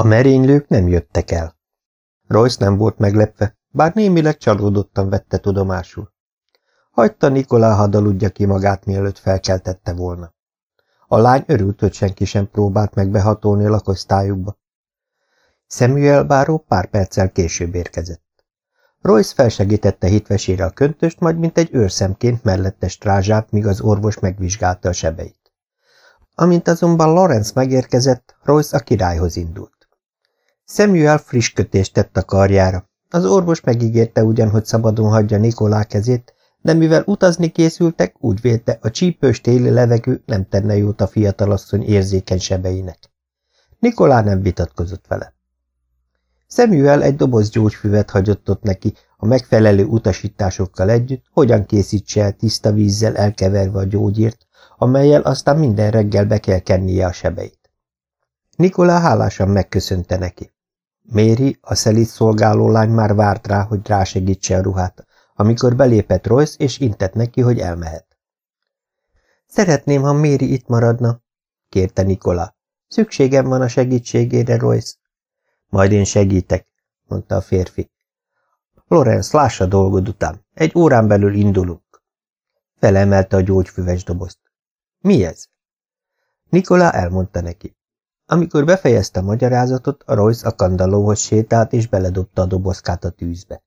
A merénylők nem jöttek el. Royce nem volt meglepve, bár némileg csalódottan vette tudomásul. Hagyta Nikolá hadaludja ki magát, mielőtt felkeltette volna. A lány örült, hogy senki sem próbált meg behatolni a lakosztályukba. Samuel báró pár perccel később érkezett. Royce felsegítette hitvesére a köntöst, majd mint egy őrszemként mellette strázsát, míg az orvos megvizsgálta a sebeit. Amint azonban Lawrence megérkezett, Royce a királyhoz indult. Samuel friss kötést tett a karjára. Az orvos megígérte ugyan, hogy szabadon hagyja Nikolá kezét, de mivel utazni készültek, úgy vélte, a csípős téli levegő nem tenne jót a fiatalasszony érzékeny sebeinek. Nikolá nem vitatkozott vele. Samuel egy doboz gyógyfüvet hagyott ott neki, a megfelelő utasításokkal együtt, hogyan készítse el tiszta vízzel elkeverve a gyógyírt, amelyel aztán minden reggel be kell kennie a sebeit. Nikolá hálásan megköszönte neki. Méri, a szelit szolgáló lány már várt rá, hogy rásegítse a ruhát, amikor belépett Royce, és intett neki, hogy elmehet. Szeretném, ha Méri itt maradna, kérte Nikola. Szükségem van a segítségére, Royce. Majd én segítek, mondta a férfi. Lorenz, lássa dolgod után. Egy órán belül indulunk. Felemelte a gyógyfüves dobozt. Mi ez? Nikola elmondta neki. Amikor befejezte a magyarázatot, a Royce a kandallóhoz sétált, és beledobta a dobozkát a tűzbe.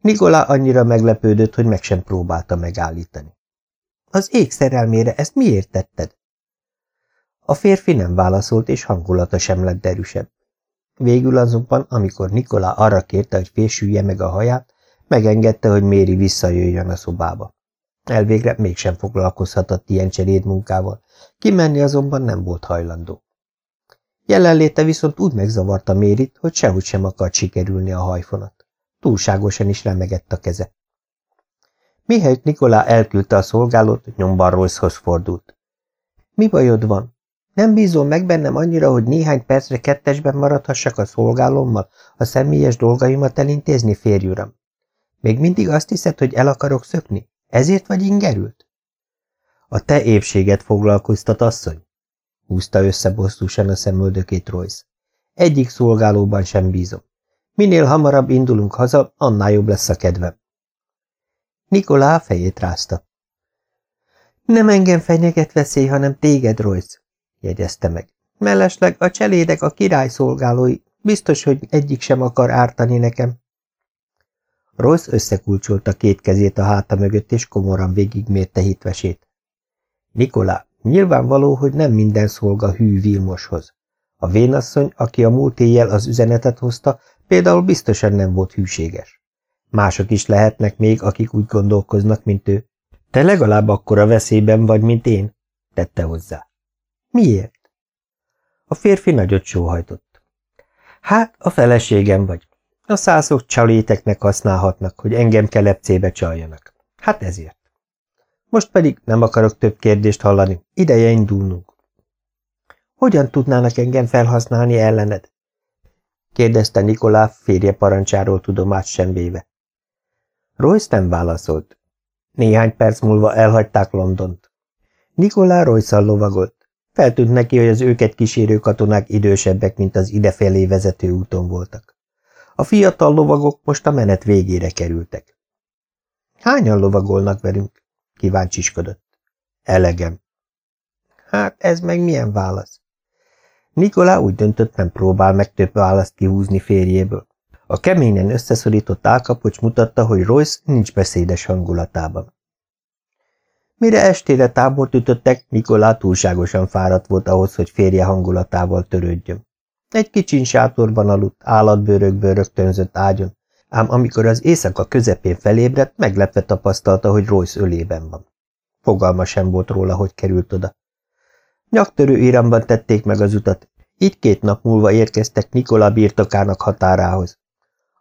Nikola annyira meglepődött, hogy meg sem próbálta megállítani. Az ég szerelmére ezt miért tetted? A férfi nem válaszolt, és hangulata sem lett derűsebb. Végül azonban, amikor Nikola arra kérte, hogy fésülje meg a haját, megengedte, hogy Méri visszajöjjön a szobába. Elvégre mégsem foglalkozhatott ilyen cseréd munkával, kimenni azonban nem volt hajlandó. Jelenléte viszont úgy megzavarta Mérit, hogy sehogy sem akart sikerülni a hajfonat. Túlságosan is remegett a keze. Mihelyt Nikolá elküldte a szolgálót, nyomban Royce-hoz fordult. Mi bajod van? Nem bízom meg bennem annyira, hogy néhány percre kettesben maradhassak a szolgálommal, a személyes dolgaimat elintézni, férj uram. Még mindig azt hiszed, hogy el akarok szökni? Ezért vagy ingerült? A te épséget foglalkoztat, asszony? Húzta össze bosszúsan a szemöldökét Royce. Egyik szolgálóban sem bízom. Minél hamarabb indulunk haza, annál jobb lesz a kedvem. Nikolá fejét rázta. Nem engem fenyeget veszély, hanem téged, Royce jegyezte meg. Mellesleg a cselédek a király szolgálói, biztos, hogy egyik sem akar ártani nekem. Royce összekulcsolta két kezét a háta mögött, és komoran végigmérte hitvesét. Nikolá, nyilvánvaló, hogy nem minden szolga hű Vilmoshoz. A vénasszony, aki a múlt éjjel az üzenetet hozta, például biztosan nem volt hűséges. Mások is lehetnek még, akik úgy gondolkoznak, mint ő. Te legalább akkora veszélyben vagy, mint én, tette hozzá. Miért? A férfi nagyot sóhajtott. Hát, a feleségem vagy. A szászok csaléteknek használhatnak, hogy engem kelepcébe csaljanak. Hát ezért. Most pedig nem akarok több kérdést hallani, ideje indulnunk. Hogyan tudnának engem felhasználni ellened? kérdezte Nikolá férje parancsáról tudomást sem véve. Royce nem válaszolt. Néhány perc múlva elhagyták Londont. Nikolá royce lovagolt. Feltűnt neki, hogy az őket kísérő katonák idősebbek, mint az idefelé vezető úton voltak. A fiatal lovagok most a menet végére kerültek. Hányan lovagolnak velünk? Kíváncsiskodott. Elegem. Hát ez meg milyen válasz? Nikolá úgy döntött, nem próbál meg több választ kihúzni férjéből. A keményen összeszorított álkapocs mutatta, hogy Royce nincs beszédes hangulatában. Mire estére tábort ütöttek, Nikolá túlságosan fáradt volt ahhoz, hogy férje hangulatával törődjön. Egy kicsin sátorban aludt, állatbőrökből rögtönzött ágyon, ám amikor az éjszaka közepén felébredt, meglepve tapasztalta, hogy Royce ölében van. Fogalma sem volt róla, hogy került oda. Nyaktörő íramban tették meg az utat, így két nap múlva érkeztek Nikola birtokának határához.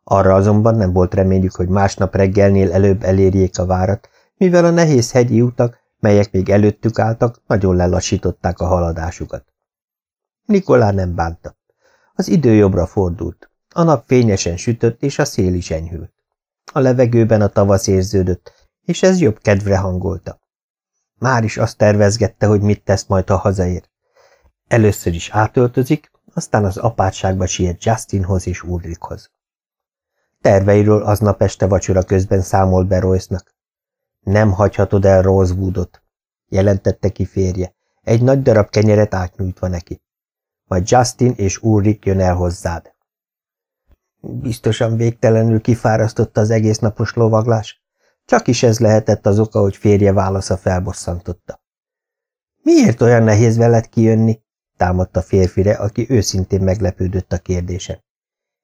Arra azonban nem volt reményük, hogy másnap reggelnél előbb elérjék a várat, mivel a nehéz hegyi utak, melyek még előttük álltak, nagyon lelassították a haladásukat. Nikolá nem bánta. Az idő jobbra fordult. A nap fényesen sütött, és a szél is enyhült. A levegőben a tavasz érződött, és ez jobb kedvre hangolta. Már is azt tervezgette, hogy mit tesz majd, ha hazaér. Először is átöltözik, aztán az apátságba siet Justinhoz és Ulrichhoz. Terveiről aznap este vacsora közben számolt be Royce-nak. Nem hagyhatod el Rosewoodot, jelentette ki férje, egy nagy darab kenyeret átnyújtva neki. Majd Justin és Ulrich jön el hozzád. Biztosan végtelenül kifárasztotta az egész napos lovaglás. Csak is ez lehetett az oka, hogy férje válasza felbosszantotta. Miért olyan nehéz veled kijönni? támadta férfire, aki őszintén meglepődött a kérdésen.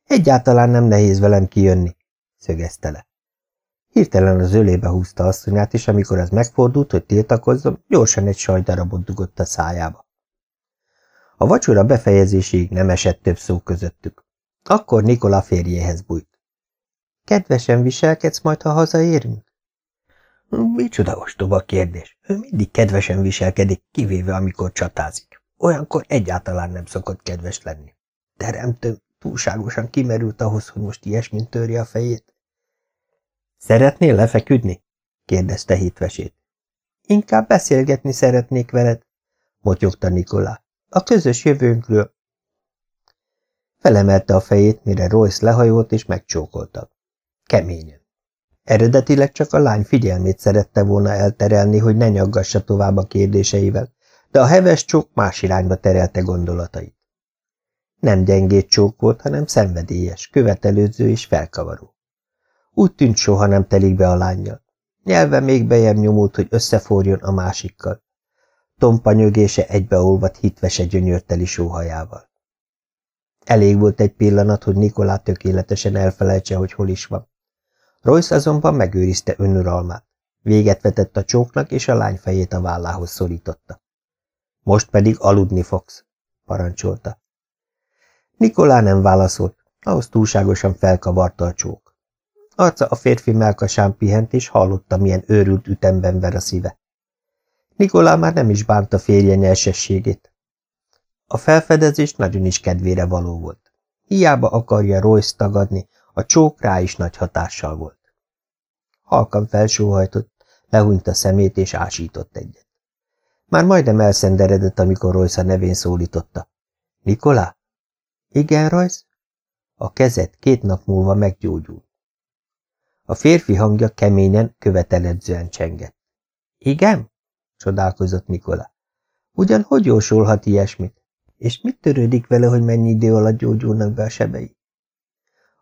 Egyáltalán nem nehéz velem kijönni, szögezte le. Hirtelen az ölébe húzta asszonyát, és amikor ez megfordult, hogy tiltakozzon, gyorsan egy sajtdarabot dugott a szájába. A vacsora befejezéséig nem esett több szó közöttük. Akkor Nikola férjéhez bújt. Kedvesen viselkedsz majd, ha hazaérünk? Micsoda ostoba kérdés. Ő mindig kedvesen viselkedik, kivéve amikor csatázik. Olyankor egyáltalán nem szokott kedves lenni. Teremtő túlságosan kimerült ahhoz, hogy most ilyesmint törje a fejét. Szeretnél lefeküdni? kérdezte hitvesét. Inkább beszélgetni szeretnék veled, motyogta Nikolá. A közös jövőnkről. Felemelte a fejét, mire Royce lehajolt és megcsókolta. Keményen. Eredetileg csak a lány figyelmét szerette volna elterelni, hogy ne nyaggassa tovább a kérdéseivel, de a heves csók más irányba terelte gondolatait. Nem gyengét csók volt, hanem szenvedélyes, követelőző és felkavaró. Úgy tűnt, soha nem telik be a lányjal. Nyelve még bejem nyomult, hogy összeforjon a másikkal. Tompa nyögése egybeolvadt hitvese gyönyörteli sóhajával. Elég volt egy pillanat, hogy Nikolá tökéletesen elfelejtse, hogy hol is van. Royce azonban megőrizte önuralmát. Véget vetett a csóknak, és a lány fejét a vállához szorította. Most pedig aludni fogsz, parancsolta. Nikolá nem válaszolt, ahhoz túlságosan felkavarta a csók. Arca a férfi melkasán pihent, és hallotta, milyen őrült ütemben ver a szíve. Nikolá már nem is bánta férje nyelsességét. A felfedezés nagyon is kedvére való volt. Hiába akarja Royce tagadni, a csók rá is nagy hatással volt. Halkan felsóhajtott, lehúnyt a szemét és ásított egyet. Már majdnem elszenderedett, amikor Royce a nevén szólította. Nikolá? Igen, Royce? A kezed két nap múlva meggyógyul. A férfi hangja keményen, követeledzően csengett. Igen? csodálkozott Nikola. Ugyan hogy jósolhat ilyesmit? És mit törődik vele, hogy mennyi idő alatt gyógyulnak be a sebei?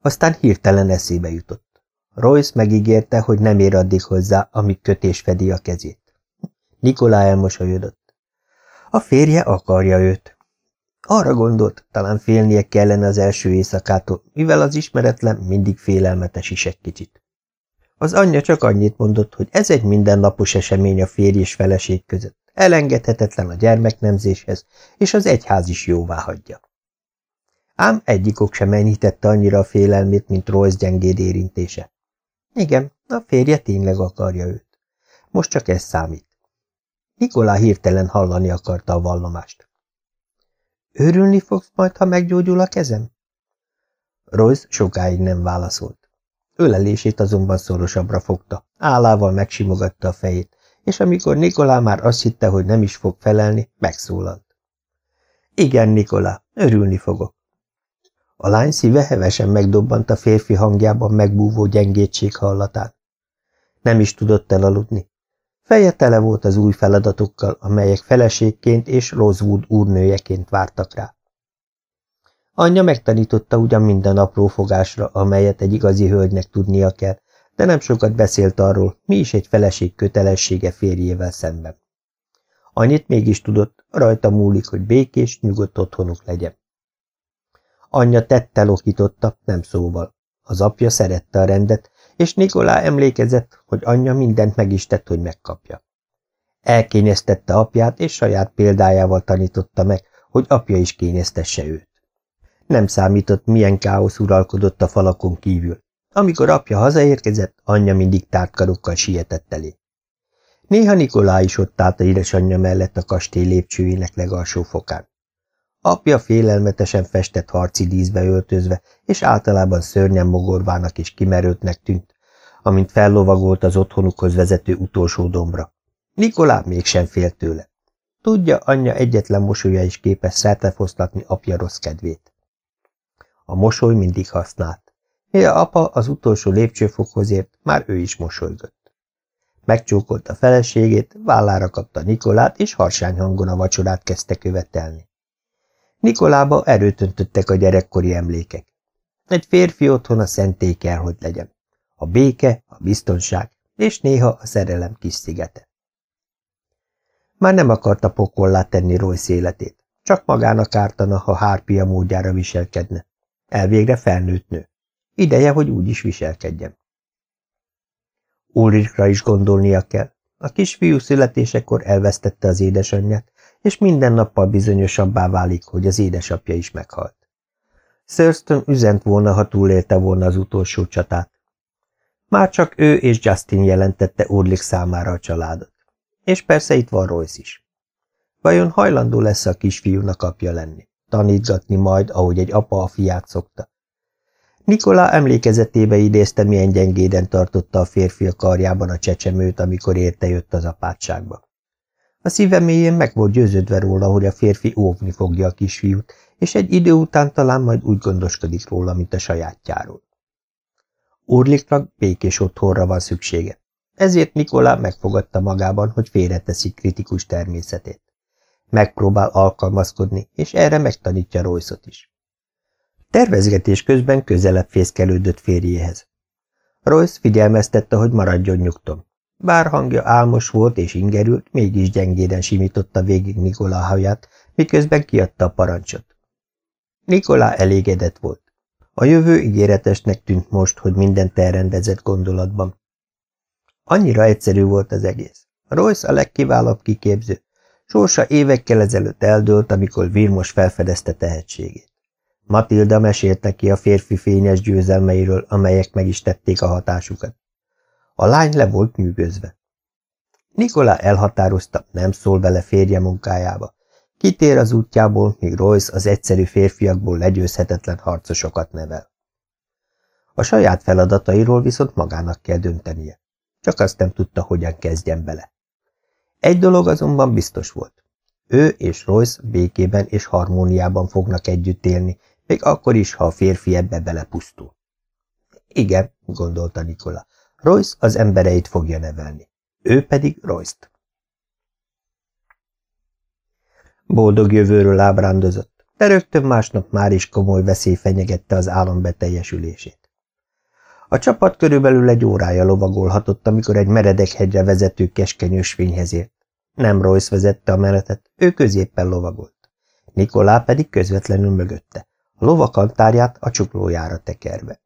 Aztán hirtelen eszébe jutott. Royce megígérte, hogy nem ér addig hozzá, amíg kötés fedi a kezét. Nikolá elmosolyodott. A férje akarja őt. Arra gondolt, talán félnie kellene az első éjszakától, mivel az ismeretlen mindig félelmetes is egy kicsit. Az anyja csak annyit mondott, hogy ez egy mindennapos esemény a férj és feleség között, elengedhetetlen a gyermeknemzéshez, és az egyház is jóvá hagyja. Ám egyikok sem enyhítette annyira a félelmét, mint Royce gyengéd érintése. Igen, a férje tényleg akarja őt. Most csak ez számít. Nikolá hirtelen hallani akarta a vallomást. Örülni fogsz majd, ha meggyógyul a kezem? Royce sokáig nem válaszolt. Ölelését azonban szorosabbra fogta, állával megsimogatta a fejét, és amikor Nikolá már azt hitte, hogy nem is fog felelni, megszólalt. Igen, Nikolá, örülni fogok. A lány szíve hevesen megdobbant a férfi hangjában megbúvó gyengétség hallatán. Nem is tudott elaludni. Feje tele volt az új feladatokkal, amelyek feleségként és Rosewood úrnőjeként vártak rá. Anyja megtanította ugyan minden apró fogásra, amelyet egy igazi hölgynek tudnia kell, de nem sokat beszélt arról, mi is egy feleség kötelessége férjével szemben. Annyit mégis tudott, rajta múlik, hogy békés, nyugodt otthonuk legyen. Anyja tettel okította, nem szóval. Az apja szerette a rendet, és Nikolá emlékezett, hogy anyja mindent meg is tett, hogy megkapja. Elkényeztette apját, és saját példájával tanította meg, hogy apja is kényeztesse őt. Nem számított, milyen káosz uralkodott a falakon kívül. Amikor apja hazaérkezett, anyja mindig tárt karokkal sietett elé. Néha Nikolá is ott állt a édesanyja mellett a kastély lépcsőjének legalsó fokán. Apja félelmetesen festett harci díszbe öltözve, és általában szörnyen mogorvának és kimerőtnek tűnt, amint fellovagolt az otthonukhoz vezető utolsó dombra. Nikolá mégsem félt tőle. Tudja, anyja egyetlen mosolya is képes szertefoszlatni apja rossz kedvét. A mosoly mindig használt. Mire apa az utolsó lépcsőfokhoz ért, már ő is mosolygott. Megcsókolta feleségét, vállára kapta Nikolát, és harsány hangon a vacsorát kezdte követelni. Nikolába erőt öntöttek a gyerekkori emlékek. Egy férfi otthon a szentély kell, hogy legyen. A béke, a biztonság, és néha a szerelem kis szigete. Már nem akarta pokollá tenni Royce életét, csak magának ártana, ha hárpia módjára viselkedne. Elvégre felnőtt nő. Ideje, hogy úgy is viselkedjen. Ulrikra is gondolnia kell. A kisfiú születésekor elvesztette az édesanyját, és minden nappal bizonyosabbá válik, hogy az édesapja is meghalt. Thurston üzent volna, ha túlélte volna az utolsó csatát. Már csak ő és Justin jelentette Urlik számára a családot. És persze itt van Royce is. Vajon hajlandó lesz a kisfiúnak apja lenni? Tanítgatni majd, ahogy egy apa a fiát szokta. Nikolá emlékezetébe idézte, milyen gyengéden tartotta a férfi a karjában a csecsemőt, amikor érte jött az apátságba. A szíve mélyén meg volt győződve róla, hogy a férfi óvni fogja a kisfiút, és egy idő után talán majd úgy gondoskodik róla, mint a sajátjáról. Urliknak békés otthonra van szüksége. Ezért Nikolá megfogadta magában, hogy félreteszi kritikus természetét. Megpróbál alkalmazkodni, és erre megtanítja Royce-ot is. Tervezgetés közben közelebb fészkelődött férjéhez. Royce figyelmeztette, hogy maradjon nyugton. Bár hangja álmos volt és ingerült, mégis gyengéden simította végig Nikolá haját, miközben kiadta a parancsot. Nikolá elégedett volt. A jövő ígéretesnek tűnt most, hogy mindent elrendezett gondolatban. Annyira egyszerű volt az egész. Royce a legkiválóbb kiképző. Sorsa évekkel ezelőtt eldőlt, amikor Virmos felfedezte tehetségét. Matilda mesélt neki a férfi fényes győzelmeiről, amelyek meg is tették a hatásukat. A lány le volt nyűgözve. Nikola elhatározta, nem szól bele férje munkájába. Kitér az útjából, míg Royce az egyszerű férfiakból legyőzhetetlen harcosokat nevel. A saját feladatairól viszont magának kell döntenie. Csak azt nem tudta, hogyan kezdjen bele. Egy dolog azonban biztos volt. Ő és Royce békében és harmóniában fognak együtt élni, még akkor is, ha a férfi ebbe belepusztul. Igen, gondolta Nikola, Royce az embereit fogja nevelni. Ő pedig Royce-t. Boldog jövőről ábrándozott, de rögtön másnap már is komoly veszély fenyegette az álom beteljesülését. A csapat körülbelül egy órája lovagolhatott, amikor egy meredek hegyre vezető keskeny ösvényhez ért. Nem Royce vezette a menetet, ő középpen lovagolt. Nikolá pedig közvetlenül mögötte, lovakantárját a csuklójára tekerve.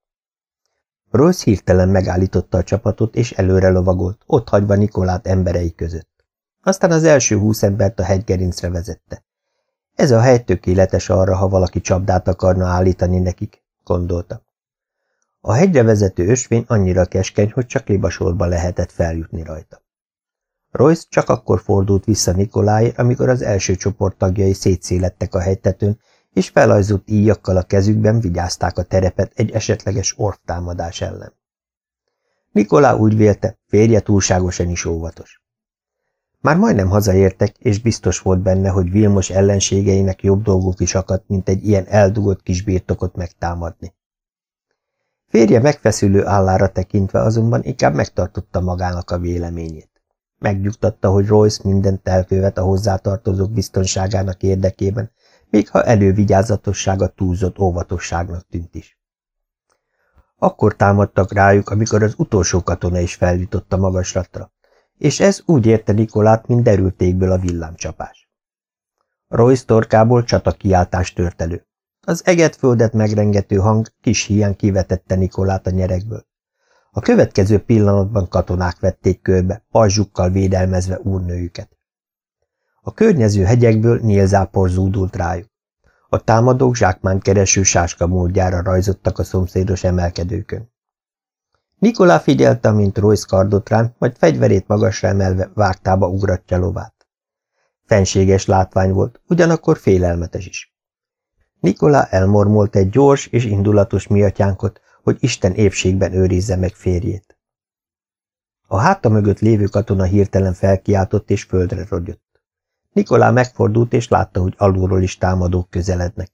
Royce hirtelen megállította a csapatot, és előre lovagolt, ott hagyva Nikolát emberei között. Aztán az első húsz embert a hegygerincre vezette. Ez a hely tökéletes arra, ha valaki csapdát akarna állítani nekik, gondolta. A hegyre vezető ösvény annyira keskeny, hogy csak libasorba lehetett feljutni rajta. Royce csak akkor fordult vissza Nikoláért, amikor az első csoport tagjai szétszélettek a hegytetőn, és felajzott íjakkal a kezükben vigyázták a terepet egy esetleges orvtámadás ellen. Nikolá úgy vélte, férje túlságosan is óvatos. Már majdnem hazaértek, és biztos volt benne, hogy Vilmos ellenségeinek jobb dolguk is akadt, mint egy ilyen eldugott kis birtokot megtámadni. Férje megfeszülő állára tekintve azonban inkább megtartotta magának a véleményét. Megnyugtatta, hogy Royce mindent elkövet a hozzátartozók biztonságának érdekében, még ha elővigyázatossága túlzott óvatosságnak tűnt is. Akkor támadtak rájuk, amikor az utolsó katona is feljutott a magaslatra, és ez úgy érte Nikolát, mint derültékből a villámcsapás. Royce torkából csatakiáltást tört elő. Az eget-földet megrengető hang kis hián kivetette Nikolát a nyerekből. A következő pillanatban katonák vették körbe, pajzsukkal védelmezve úrnőjüket. A környező hegyekből nyílzápor zúdult rájuk. A támadók kereső sáska módjára rajzottak a szomszédos emelkedőkön. Nikolá figyelte, mint Royce kardot rám, majd fegyverét magasra emelve vágtába ugratja lovát. Fenséges látvány volt, ugyanakkor félelmetes is. Nikolá elmormolt egy gyors és indulatos miatyánkot, hogy Isten épségben őrizze meg férjét. A háta mögött lévő katona hirtelen felkiáltott és földre rogyott. Nikolá megfordult, és látta, hogy alulról is támadók közelednek.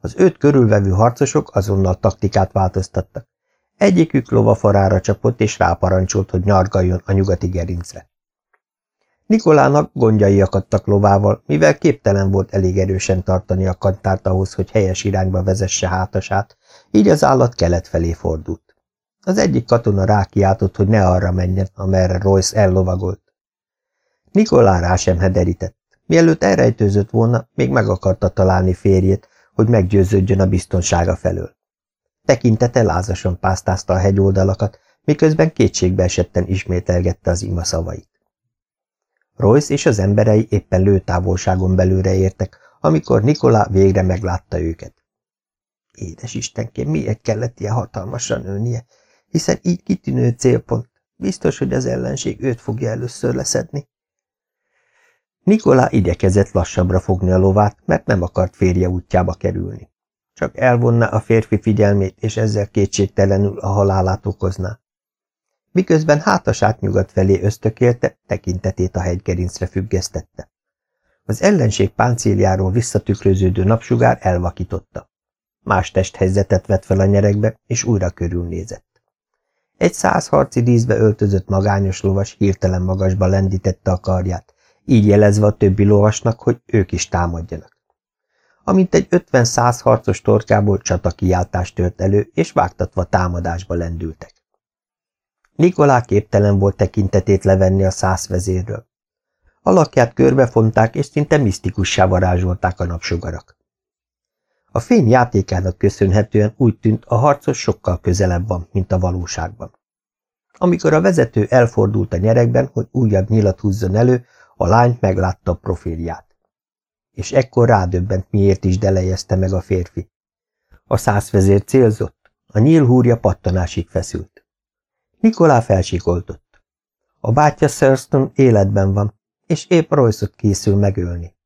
Az őt körülvevő harcosok azonnal taktikát változtattak. Egyikük lovafarára csapott, és ráparancsolt, hogy nyargaljon a nyugati gerincre. Nikolának gondjai akadtak lovával, mivel képtelen volt elég erősen tartani a kantárt ahhoz, hogy helyes irányba vezesse hátasát, így az állat kelet felé fordult. Az egyik katona rákiáltott, hogy ne arra menjen, amerre Royce ellovagolt. Nikolá rá sem hederített. Mielőtt elrejtőzött volna, még meg akarta találni férjét, hogy meggyőződjön a biztonsága felől. Tekintete lázasan pásztázta a hegyoldalakat, miközben kétségbe esetten ismételgette az ima szavait. Royce és az emberei éppen lőtávolságon belőle értek, amikor Nikolá végre meglátta őket. Édes Istenkém, miért kellett ilyen hatalmasan nőnie, hiszen így kitűnő célpont. Biztos, hogy az ellenség őt fogja először leszedni. Nikolá igyekezett lassabbra fogni a lovát, mert nem akart férje útjába kerülni. Csak elvonna a férfi figyelmét, és ezzel kétségtelenül a halálát okozná. Miközben hátasát nyugat felé ösztökélte, tekintetét a hegygerincre függesztette. Az ellenség páncéljáról visszatükröződő napsugár elvakította. Más testhelyzetet vett fel a nyerekbe, és újra körülnézett. Egy száz harci díszbe öltözött magányos lovas hirtelen magasba lendítette a karját, így jelezve a többi lovasnak, hogy ők is támadjanak. Amint egy ötven-száz harcos torkából csatakiáltást tört elő, és vágtatva támadásba lendültek. Nikolá képtelen volt tekintetét levenni a száz vezérről. Alakját körbefonták, és szinte misztikussá varázsolták a napsugarak. A fény játékának köszönhetően úgy tűnt, a harcos sokkal közelebb van, mint a valóságban. Amikor a vezető elfordult a nyerekben, hogy újabb nyilat húzzon elő, a lány meglátta a profilját. És ekkor rádöbbent, miért is delejezte meg a férfi. A százvezér célzott, a nyílhúrja pattanásig feszült. Nikolá felsikoltott. A bátyja Thurston életben van, és épp royce készül megölni.